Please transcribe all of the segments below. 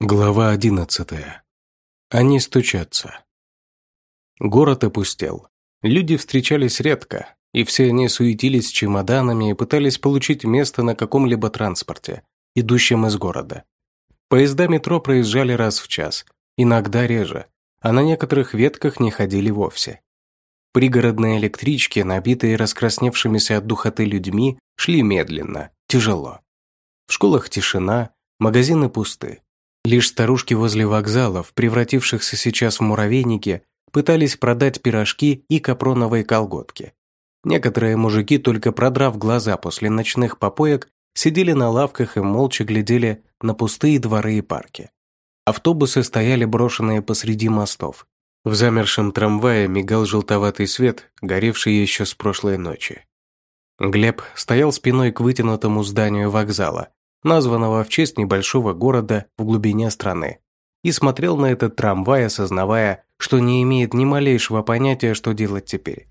Глава одиннадцатая. Они стучатся. Город опустел. Люди встречались редко, и все они суетились с чемоданами и пытались получить место на каком-либо транспорте, идущем из города. Поезда метро проезжали раз в час, иногда реже, а на некоторых ветках не ходили вовсе. Пригородные электрички, набитые раскрасневшимися от духоты людьми, шли медленно, тяжело. В школах тишина, магазины пусты. Лишь старушки возле вокзалов, превратившихся сейчас в муравейники, пытались продать пирожки и капроновые колготки. Некоторые мужики, только продрав глаза после ночных попоек, сидели на лавках и молча глядели на пустые дворы и парки. Автобусы стояли брошенные посреди мостов. В замершем трамвае мигал желтоватый свет, горевший еще с прошлой ночи. Глеб стоял спиной к вытянутому зданию вокзала, названного в честь небольшого города в глубине страны, и смотрел на этот трамвай, осознавая, что не имеет ни малейшего понятия, что делать теперь.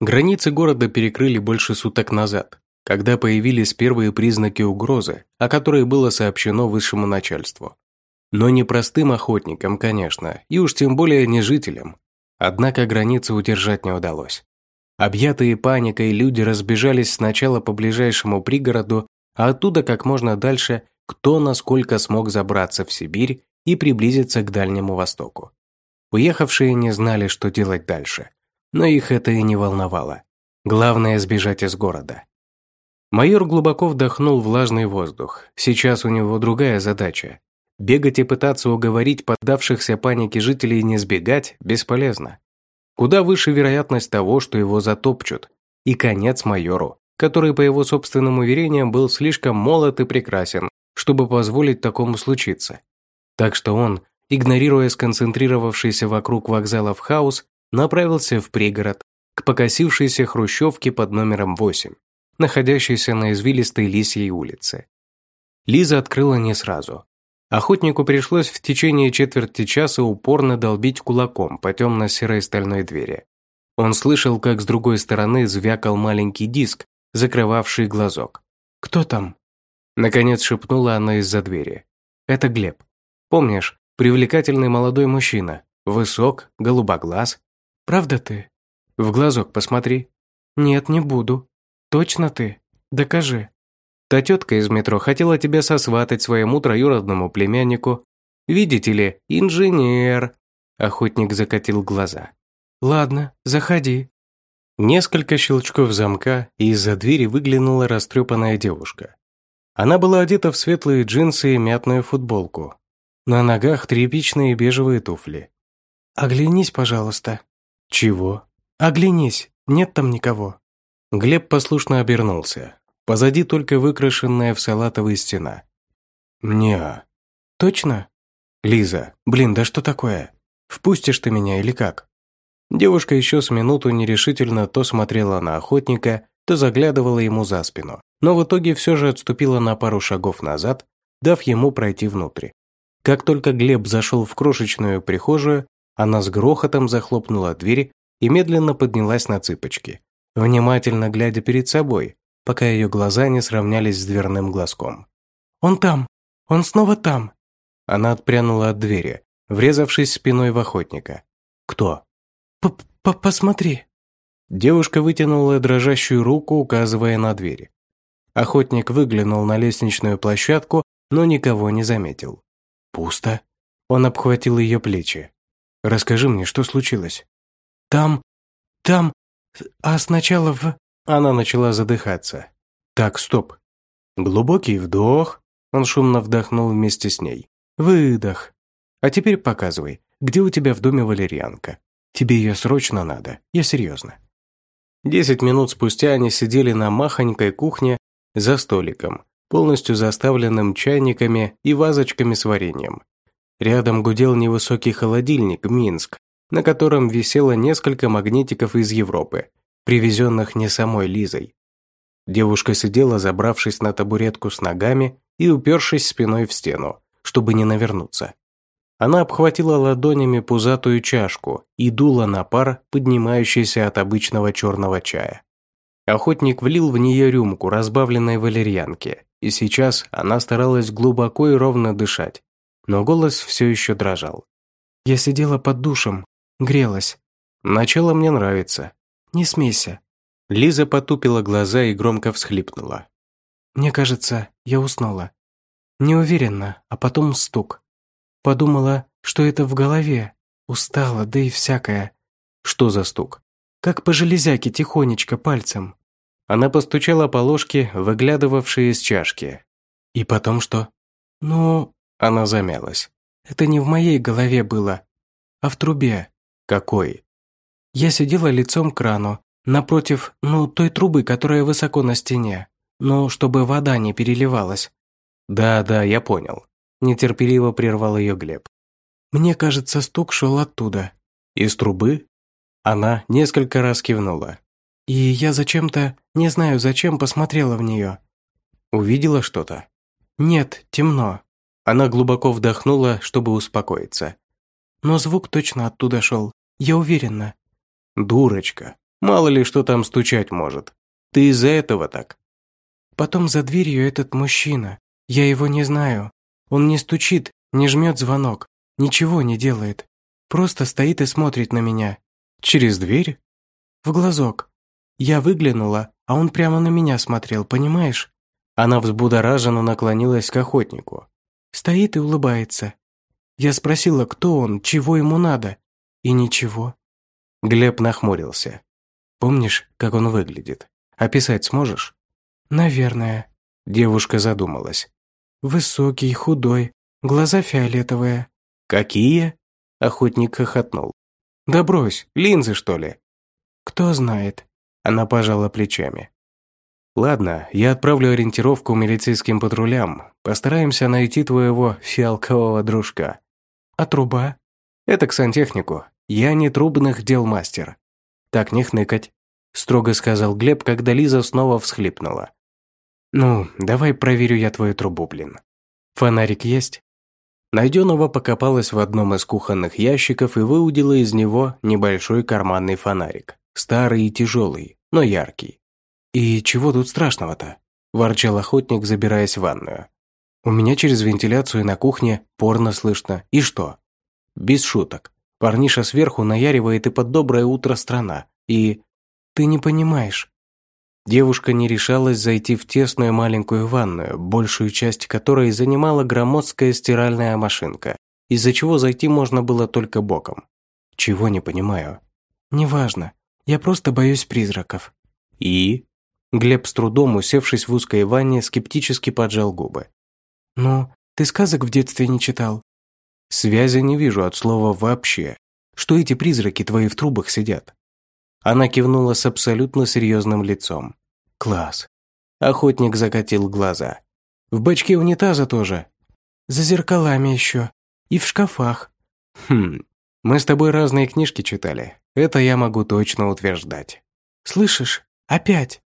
Границы города перекрыли больше суток назад, когда появились первые признаки угрозы, о которой было сообщено высшему начальству. Но не простым охотникам, конечно, и уж тем более не жителям. Однако границы удержать не удалось. Объятые паникой люди разбежались сначала по ближайшему пригороду, а оттуда как можно дальше, кто насколько смог забраться в Сибирь и приблизиться к Дальнему Востоку. Уехавшие не знали, что делать дальше, но их это и не волновало. Главное – сбежать из города. Майор глубоко вдохнул влажный воздух. Сейчас у него другая задача. Бегать и пытаться уговорить поддавшихся панике жителей не сбегать бесполезно. Куда выше вероятность того, что его затопчут. И конец майору который, по его собственным уверениям, был слишком молод и прекрасен, чтобы позволить такому случиться. Так что он, игнорируя сконцентрировавшийся вокруг вокзала в хаос, направился в пригород, к покосившейся хрущевке под номером 8, находящейся на извилистой Лисьей улице. Лиза открыла не сразу. Охотнику пришлось в течение четверти часа упорно долбить кулаком по темно-серой стальной двери. Он слышал, как с другой стороны звякал маленький диск, закрывавший глазок. «Кто там?» Наконец шепнула она из-за двери. «Это Глеб. Помнишь, привлекательный молодой мужчина. Высок, голубоглаз. Правда ты? В глазок посмотри». «Нет, не буду. Точно ты? Докажи». Та тетка из метро хотела тебя сосватать своему троюродному племяннику. Видите ли, инженер. Охотник закатил глаза. Ладно, заходи. Несколько щелчков замка, и из-за двери выглянула растрепанная девушка. Она была одета в светлые джинсы и мятную футболку. На ногах тряпичные бежевые туфли. «Оглянись, пожалуйста». «Чего?» «Оглянись, нет там никого». Глеб послушно обернулся. Позади только выкрашенная в салатовый стена. «Не, точно?» «Лиза, блин, да что такое? Впустишь ты меня или как?» Девушка еще с минуту нерешительно то смотрела на охотника, то заглядывала ему за спину, но в итоге все же отступила на пару шагов назад, дав ему пройти внутрь. Как только Глеб зашел в крошечную прихожую, она с грохотом захлопнула дверь и медленно поднялась на цыпочки, внимательно глядя перед собой, пока ее глаза не сравнялись с дверным глазком. «Он там! Он снова там!» Она отпрянула от двери, врезавшись спиной в охотника. «Кто?» П -п «Посмотри». Девушка вытянула дрожащую руку, указывая на дверь. Охотник выглянул на лестничную площадку, но никого не заметил. «Пусто». Он обхватил ее плечи. «Расскажи мне, что случилось?» «Там... там... а сначала в...» Она начала задыхаться. «Так, стоп. Глубокий вдох». Он шумно вдохнул вместе с ней. «Выдох. А теперь показывай, где у тебя в доме валерьянка?» Тебе ее срочно надо, я серьезно». Десять минут спустя они сидели на махонькой кухне за столиком, полностью заставленным чайниками и вазочками с вареньем. Рядом гудел невысокий холодильник «Минск», на котором висело несколько магнитиков из Европы, привезенных не самой Лизой. Девушка сидела, забравшись на табуретку с ногами и упершись спиной в стену, чтобы не навернуться. Она обхватила ладонями пузатую чашку и дула на пар, поднимающийся от обычного черного чая. Охотник влил в нее рюмку разбавленной валерьянки, и сейчас она старалась глубоко и ровно дышать. но голос все еще дрожал. «Я сидела под душем, грелась. Начало мне нравится. Не смейся». Лиза потупила глаза и громко всхлипнула. «Мне кажется, я уснула. Не уверена, а потом стук. Подумала, что это в голове. Устала, да и всякое. Что за стук? Как по железяке тихонечко пальцем. Она постучала по ложке, выглядывавшей из чашки. И потом что? Ну, она замялась. Это не в моей голове было, а в трубе. Какой? Я сидела лицом к крану, напротив, ну, той трубы, которая высоко на стене. Ну, чтобы вода не переливалась. Да, да, я понял. Нетерпеливо прервал ее Глеб. Мне кажется, стук шел оттуда. Из трубы? Она несколько раз кивнула. И я зачем-то, не знаю зачем, посмотрела в нее. Увидела что-то? Нет, темно. Она глубоко вдохнула, чтобы успокоиться. Но звук точно оттуда шел, я уверена. Дурочка, мало ли что там стучать может. Ты из-за этого так. Потом за дверью этот мужчина. Я его не знаю. Он не стучит, не жмет звонок, ничего не делает. Просто стоит и смотрит на меня. Через дверь? В глазок. Я выглянула, а он прямо на меня смотрел, понимаешь? Она взбудораженно наклонилась к охотнику. Стоит и улыбается. Я спросила, кто он, чего ему надо. И ничего. Глеб нахмурился. Помнишь, как он выглядит? Описать сможешь? Наверное. Девушка задумалась. Высокий, худой, глаза фиолетовые. Какие? Охотник хохотнул. Да брось, линзы что ли? Кто знает. Она пожала плечами. Ладно, я отправлю ориентировку милицейским патрулям. Постараемся найти твоего фиалкового дружка. А труба? Это к сантехнику. Я не трубных дел мастер. Так не хныкать, строго сказал Глеб, когда Лиза снова всхлипнула. Ну, давай проверю я твою трубу, блин. Фонарик есть? Найденного покопалась в одном из кухонных ящиков и выудила из него небольшой карманный фонарик. Старый и тяжелый, но яркий. «И чего тут страшного-то?» – ворчал охотник, забираясь в ванную. «У меня через вентиляцию на кухне порно слышно. И что?» «Без шуток. Парниша сверху наяривает и под доброе утро страна. И...» «Ты не понимаешь». Девушка не решалась зайти в тесную маленькую ванную, большую часть которой занимала громоздкая стиральная машинка, из-за чего зайти можно было только боком. «Чего не понимаю?» «Неважно. Я просто боюсь призраков». «И?» Глеб с трудом, усевшись в узкой ванне, скептически поджал губы. «Ну, ты сказок в детстве не читал?» «Связи не вижу от слова «вообще». Что эти призраки твои в трубах сидят?» Она кивнула с абсолютно серьезным лицом. «Класс». Охотник закатил глаза. «В бачке унитаза тоже?» «За зеркалами еще. И в шкафах». «Хм, мы с тобой разные книжки читали. Это я могу точно утверждать». «Слышишь? Опять?»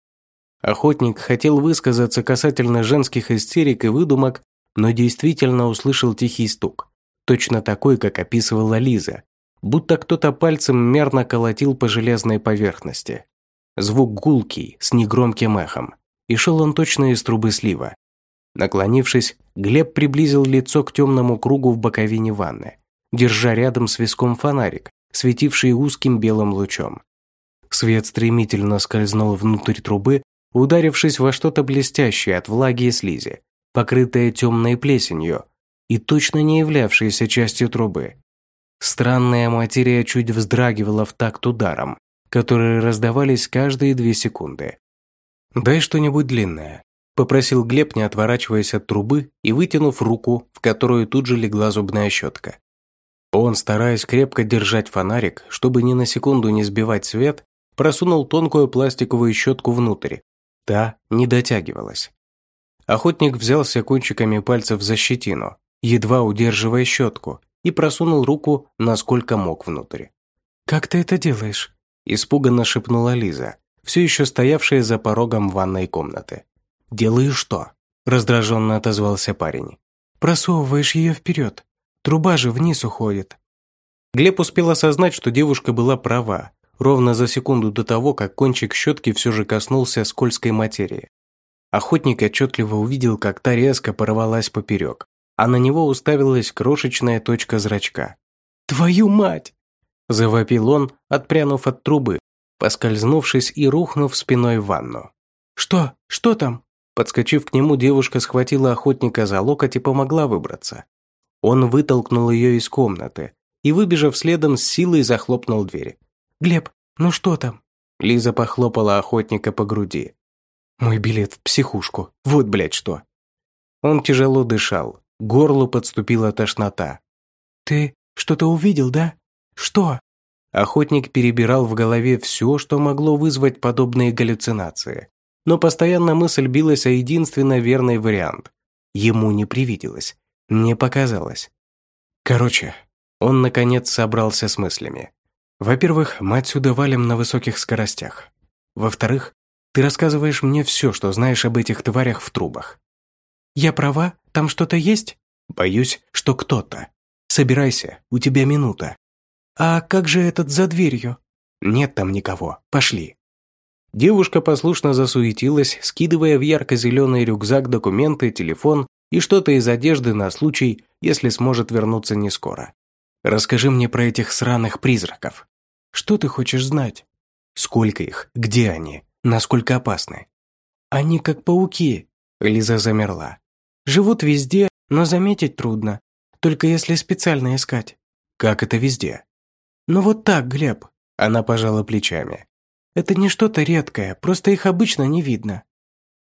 Охотник хотел высказаться касательно женских истерик и выдумок, но действительно услышал тихий стук, точно такой, как описывала Лиза, будто кто-то пальцем мерно колотил по железной поверхности. Звук гулкий, с негромким эхом, и шел он точно из трубы слива. Наклонившись, Глеб приблизил лицо к темному кругу в боковине ванны, держа рядом с виском фонарик, светивший узким белым лучом. Свет стремительно скользнул внутрь трубы, ударившись во что-то блестящее от влаги и слизи, покрытое темной плесенью и точно не являвшееся частью трубы. Странная материя чуть вздрагивала в такт ударом, которые раздавались каждые две секунды. «Дай что-нибудь длинное», – попросил Глеб, не отворачиваясь от трубы и вытянув руку, в которую тут же легла зубная щетка. Он, стараясь крепко держать фонарик, чтобы ни на секунду не сбивать свет, просунул тонкую пластиковую щетку внутрь, Та не дотягивалась. Охотник взялся кончиками пальцев за щетину, едва удерживая щетку, и просунул руку, насколько мог внутрь. «Как ты это делаешь?» – испуганно шепнула Лиза, все еще стоявшая за порогом ванной комнаты. «Делаю что?» – раздраженно отозвался парень. «Просовываешь ее вперед. Труба же вниз уходит». Глеб успел осознать, что девушка была права, ровно за секунду до того, как кончик щетки все же коснулся скользкой материи. Охотник отчетливо увидел, как та резко порвалась поперек, а на него уставилась крошечная точка зрачка. «Твою мать!» – завопил он, отпрянув от трубы, поскользнувшись и рухнув спиной в ванну. «Что? Что там?» Подскочив к нему, девушка схватила охотника за локоть и помогла выбраться. Он вытолкнул ее из комнаты и, выбежав следом, с силой захлопнул дверь. «Глеб, ну что там?» Лиза похлопала охотника по груди. «Мой билет в психушку. Вот, блядь, что!» Он тяжело дышал. Горлу подступила тошнота. «Ты что-то увидел, да? Что?» Охотник перебирал в голове все, что могло вызвать подобные галлюцинации но постоянно мысль билась о единственно верный вариант. Ему не привиделось, не показалось. Короче, он наконец собрался с мыслями. Во-первых, мы отсюда валим на высоких скоростях. Во-вторых, ты рассказываешь мне все, что знаешь об этих тварях в трубах. Я права? Там что-то есть? Боюсь, что кто-то. Собирайся, у тебя минута. А как же этот за дверью? Нет там никого. Пошли. Девушка послушно засуетилась, скидывая в ярко-зеленый рюкзак документы, телефон и что-то из одежды на случай, если сможет вернуться не скоро. «Расскажи мне про этих сраных призраков. Что ты хочешь знать? Сколько их? Где они? Насколько опасны?» «Они как пауки», — Лиза замерла. «Живут везде, но заметить трудно. Только если специально искать». «Как это везде?» «Ну вот так, Глеб». Она пожала плечами. Это не что-то редкое, просто их обычно не видно.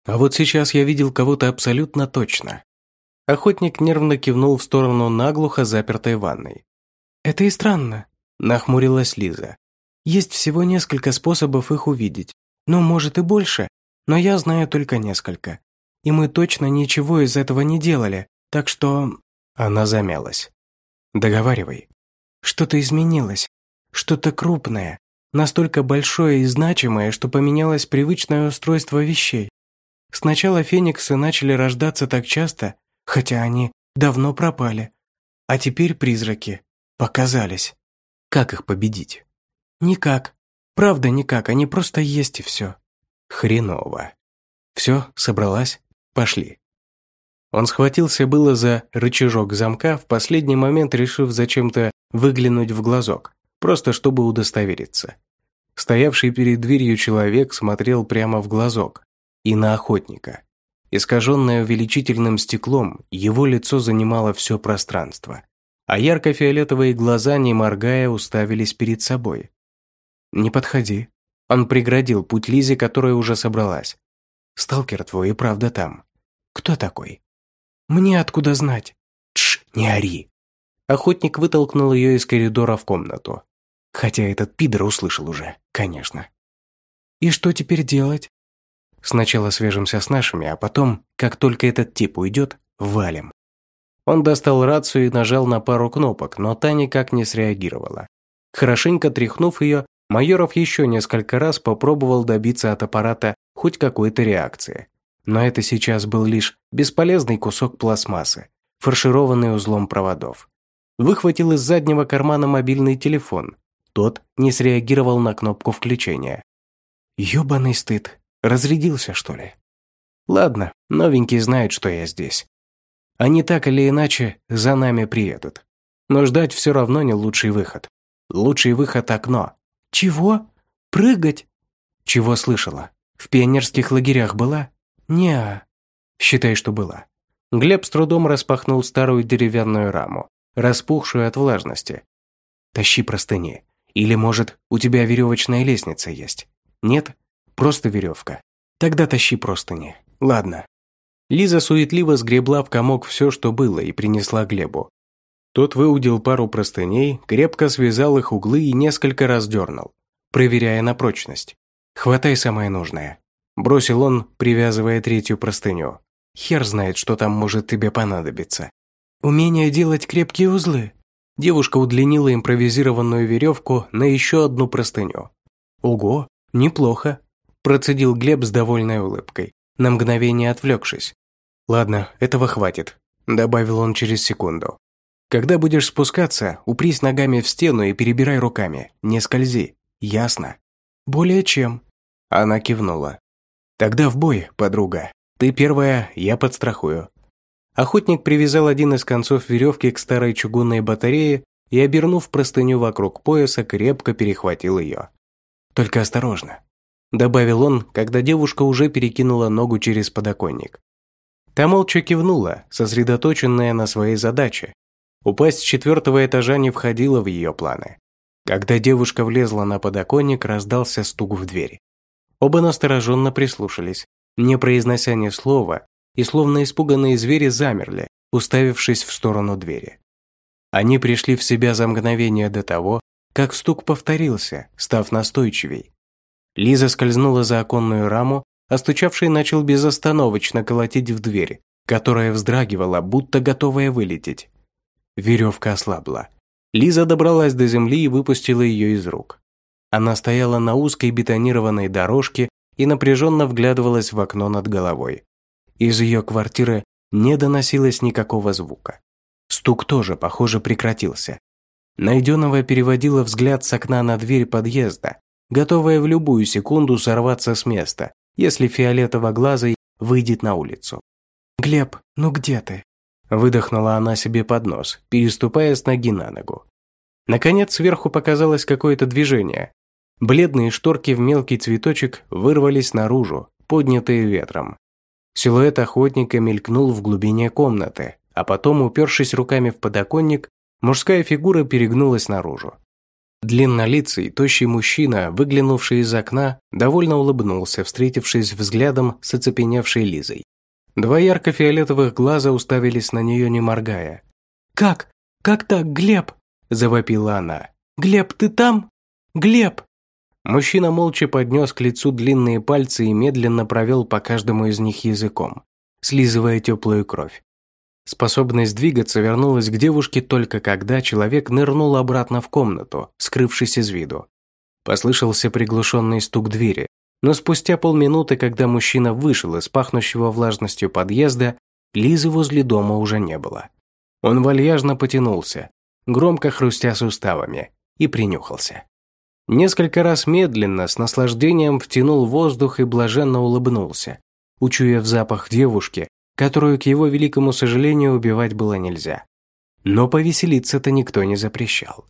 А вот сейчас я видел кого-то абсолютно точно. Охотник нервно кивнул в сторону наглухо запертой ванной. «Это и странно», – нахмурилась Лиза. «Есть всего несколько способов их увидеть. Ну, может и больше, но я знаю только несколько. И мы точно ничего из этого не делали, так что...» Она замялась. «Договаривай». «Что-то изменилось. Что-то крупное. Настолько большое и значимое, что поменялось привычное устройство вещей. Сначала фениксы начали рождаться так часто, хотя они давно пропали. А теперь призраки показались. Как их победить? Никак. Правда никак, они просто есть и все. Хреново. Все, собралась? Пошли. Он схватился было за рычажок замка, в последний момент решив зачем-то выглянуть в глазок просто чтобы удостовериться. Стоявший перед дверью человек смотрел прямо в глазок и на охотника. Искаженное увеличительным стеклом, его лицо занимало все пространство, а ярко-фиолетовые глаза, не моргая, уставились перед собой. «Не подходи». Он преградил путь Лизе, которая уже собралась. «Сталкер твой и правда там. Кто такой?» «Мне откуда знать?» «Тш, не ори!» Охотник вытолкнул ее из коридора в комнату. Хотя этот пидор услышал уже, конечно. «И что теперь делать?» «Сначала свяжемся с нашими, а потом, как только этот тип уйдет, валим». Он достал рацию и нажал на пару кнопок, но та никак не среагировала. Хорошенько тряхнув ее, Майоров еще несколько раз попробовал добиться от аппарата хоть какой-то реакции. Но это сейчас был лишь бесполезный кусок пластмассы, фаршированный узлом проводов. Выхватил из заднего кармана мобильный телефон, тот не среагировал на кнопку включения. Ёбаный стыд. Разрядился, что ли? Ладно, новенький знает, что я здесь. Они так или иначе за нами приедут. Но ждать все равно не лучший выход. Лучший выход – окно. Чего? Прыгать? Чего слышала? В пионерских лагерях была? Не. Считай, что была. Глеб с трудом распахнул старую деревянную раму, распухшую от влажности. Тащи простыни. Или, может, у тебя веревочная лестница есть? Нет? Просто веревка. Тогда тащи простыни. Ладно. Лиза суетливо сгребла в комок все, что было, и принесла Глебу. Тот выудил пару простыней, крепко связал их углы и несколько раз дернул, проверяя на прочность. «Хватай самое нужное», – бросил он, привязывая третью простыню. «Хер знает, что там может тебе понадобиться». «Умение делать крепкие узлы», Девушка удлинила импровизированную веревку на еще одну простыню. «Ого, неплохо», – процедил Глеб с довольной улыбкой, на мгновение отвлекшись. «Ладно, этого хватит», – добавил он через секунду. «Когда будешь спускаться, упрись ногами в стену и перебирай руками, не скользи, ясно?» «Более чем». Она кивнула. «Тогда в бой, подруга. Ты первая, я подстрахую». Охотник привязал один из концов веревки к старой чугунной батарее и, обернув простыню вокруг пояса, крепко перехватил ее. «Только осторожно», – добавил он, когда девушка уже перекинула ногу через подоконник. Та молча кивнула, сосредоточенная на своей задаче. Упасть с четвертого этажа не входило в ее планы. Когда девушка влезла на подоконник, раздался стук в дверь. Оба настороженно прислушались, не произнося ни слова, и словно испуганные звери замерли, уставившись в сторону двери. Они пришли в себя за мгновение до того, как стук повторился, став настойчивей. Лиза скользнула за оконную раму, а стучавший начал безостановочно колотить в дверь, которая вздрагивала, будто готовая вылететь. Веревка ослабла. Лиза добралась до земли и выпустила ее из рук. Она стояла на узкой бетонированной дорожке и напряженно вглядывалась в окно над головой. Из ее квартиры не доносилось никакого звука. Стук тоже, похоже, прекратился. Найденного переводила взгляд с окна на дверь подъезда, готовая в любую секунду сорваться с места, если фиолетово-глазый выйдет на улицу. «Глеб, ну где ты?» Выдохнула она себе под нос, переступая с ноги на ногу. Наконец сверху показалось какое-то движение. Бледные шторки в мелкий цветочек вырвались наружу, поднятые ветром. Силуэт охотника мелькнул в глубине комнаты, а потом, упершись руками в подоконник, мужская фигура перегнулась наружу. Длиннолицый, тощий мужчина, выглянувший из окна, довольно улыбнулся, встретившись взглядом с оцепеневшей Лизой. Два ярко-фиолетовых глаза уставились на нее, не моргая. «Как? Как так, Глеб?» – завопила она. «Глеб, ты там? Глеб!» Мужчина молча поднес к лицу длинные пальцы и медленно провел по каждому из них языком, слизывая теплую кровь. Способность двигаться вернулась к девушке только когда человек нырнул обратно в комнату, скрывшись из виду. Послышался приглушенный стук двери, но спустя полминуты, когда мужчина вышел из пахнущего влажностью подъезда, Лизы возле дома уже не было. Он вальяжно потянулся, громко хрустя суставами, и принюхался. Несколько раз медленно, с наслаждением втянул воздух и блаженно улыбнулся, учуяв запах девушки, которую, к его великому сожалению, убивать было нельзя. Но повеселиться-то никто не запрещал.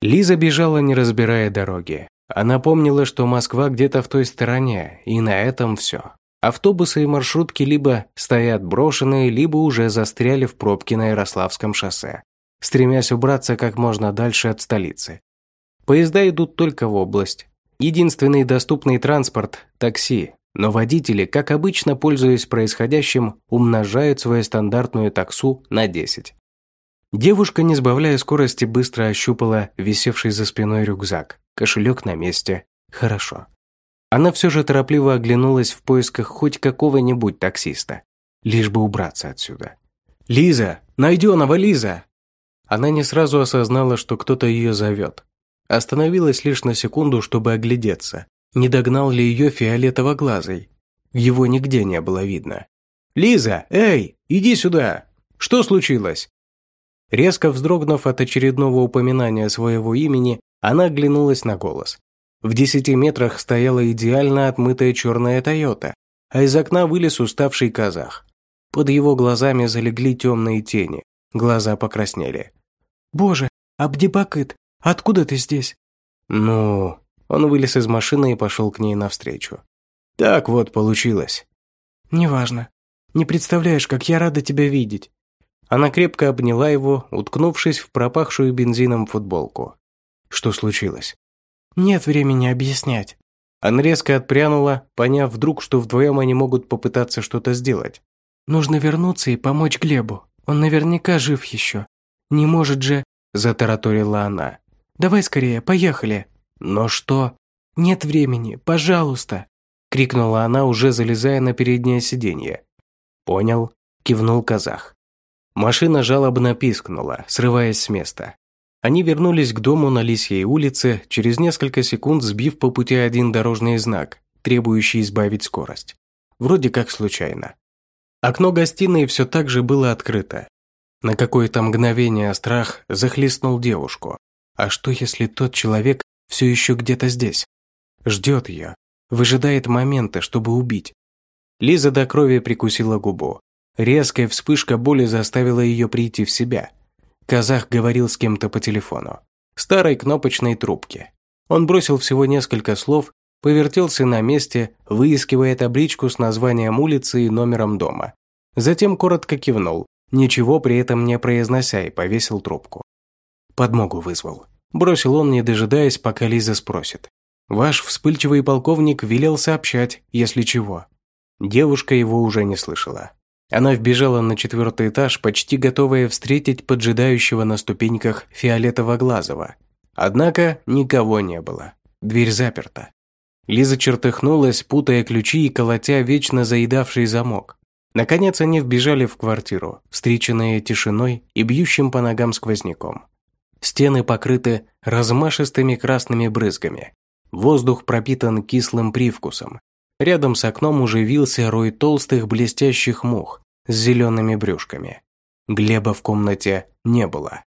Лиза бежала, не разбирая дороги, она помнила, что Москва где-то в той стороне, и на этом все. Автобусы и маршрутки либо стоят брошенные, либо уже застряли в пробке на Ярославском шоссе, стремясь убраться как можно дальше от столицы. Поезда идут только в область. Единственный доступный транспорт – такси, но водители, как обычно, пользуясь происходящим, умножают свою стандартную таксу на 10. Девушка, не сбавляя скорости, быстро ощупала висевший за спиной рюкзак. Кошелек на месте. Хорошо. Она все же торопливо оглянулась в поисках хоть какого-нибудь таксиста. Лишь бы убраться отсюда. «Лиза! Найденного, Лиза!» Она не сразу осознала, что кто-то ее зовет. Остановилась лишь на секунду, чтобы оглядеться. Не догнал ли ее фиолетово-глазый? Его нигде не было видно. «Лиза! Эй! Иди сюда! Что случилось?» Резко вздрогнув от очередного упоминания своего имени, она оглянулась на голос. В десяти метрах стояла идеально отмытая черная Тойота, а из окна вылез уставший казах. Под его глазами залегли темные тени, глаза покраснели. «Боже, Абдибакыт, откуда ты здесь?» «Ну...» Он вылез из машины и пошел к ней навстречу. «Так вот получилось». «Неважно. Не представляешь, как я рада тебя видеть». Она крепко обняла его, уткнувшись в пропахшую бензином футболку. Что случилось? Нет времени объяснять. Она резко отпрянула, поняв вдруг, что вдвоем они могут попытаться что-то сделать. Нужно вернуться и помочь Глебу. Он наверняка жив еще. Не может же... Затараторила она. Давай скорее, поехали. Но что? Нет времени, пожалуйста. Крикнула она, уже залезая на переднее сиденье. Понял, кивнул казах. Машина жалобно пискнула, срываясь с места. Они вернулись к дому на Лисьей улице, через несколько секунд сбив по пути один дорожный знак, требующий избавить скорость. Вроде как случайно. Окно гостиной все так же было открыто. На какое-то мгновение страх захлестнул девушку. А что, если тот человек все еще где-то здесь? Ждет ее, выжидает момента, чтобы убить. Лиза до крови прикусила губу. Резкая вспышка боли заставила ее прийти в себя. Казах говорил с кем-то по телефону. Старой кнопочной трубке. Он бросил всего несколько слов, повертелся на месте, выискивая табличку с названием улицы и номером дома. Затем коротко кивнул, ничего при этом не произнося, и повесил трубку. Подмогу вызвал. Бросил он, не дожидаясь, пока Лиза спросит. «Ваш вспыльчивый полковник велел сообщать, если чего». Девушка его уже не слышала. Она вбежала на четвертый этаж, почти готовая встретить поджидающего на ступеньках фиолетово-глазого. Однако никого не было. Дверь заперта. Лиза чертыхнулась, путая ключи и колотя вечно заедавший замок. Наконец они вбежали в квартиру, встреченные тишиной и бьющим по ногам сквозняком. Стены покрыты размашистыми красными брызгами. Воздух пропитан кислым привкусом. Рядом с окном уже вился рой толстых блестящих мух с зелеными брюшками. Глеба в комнате не было.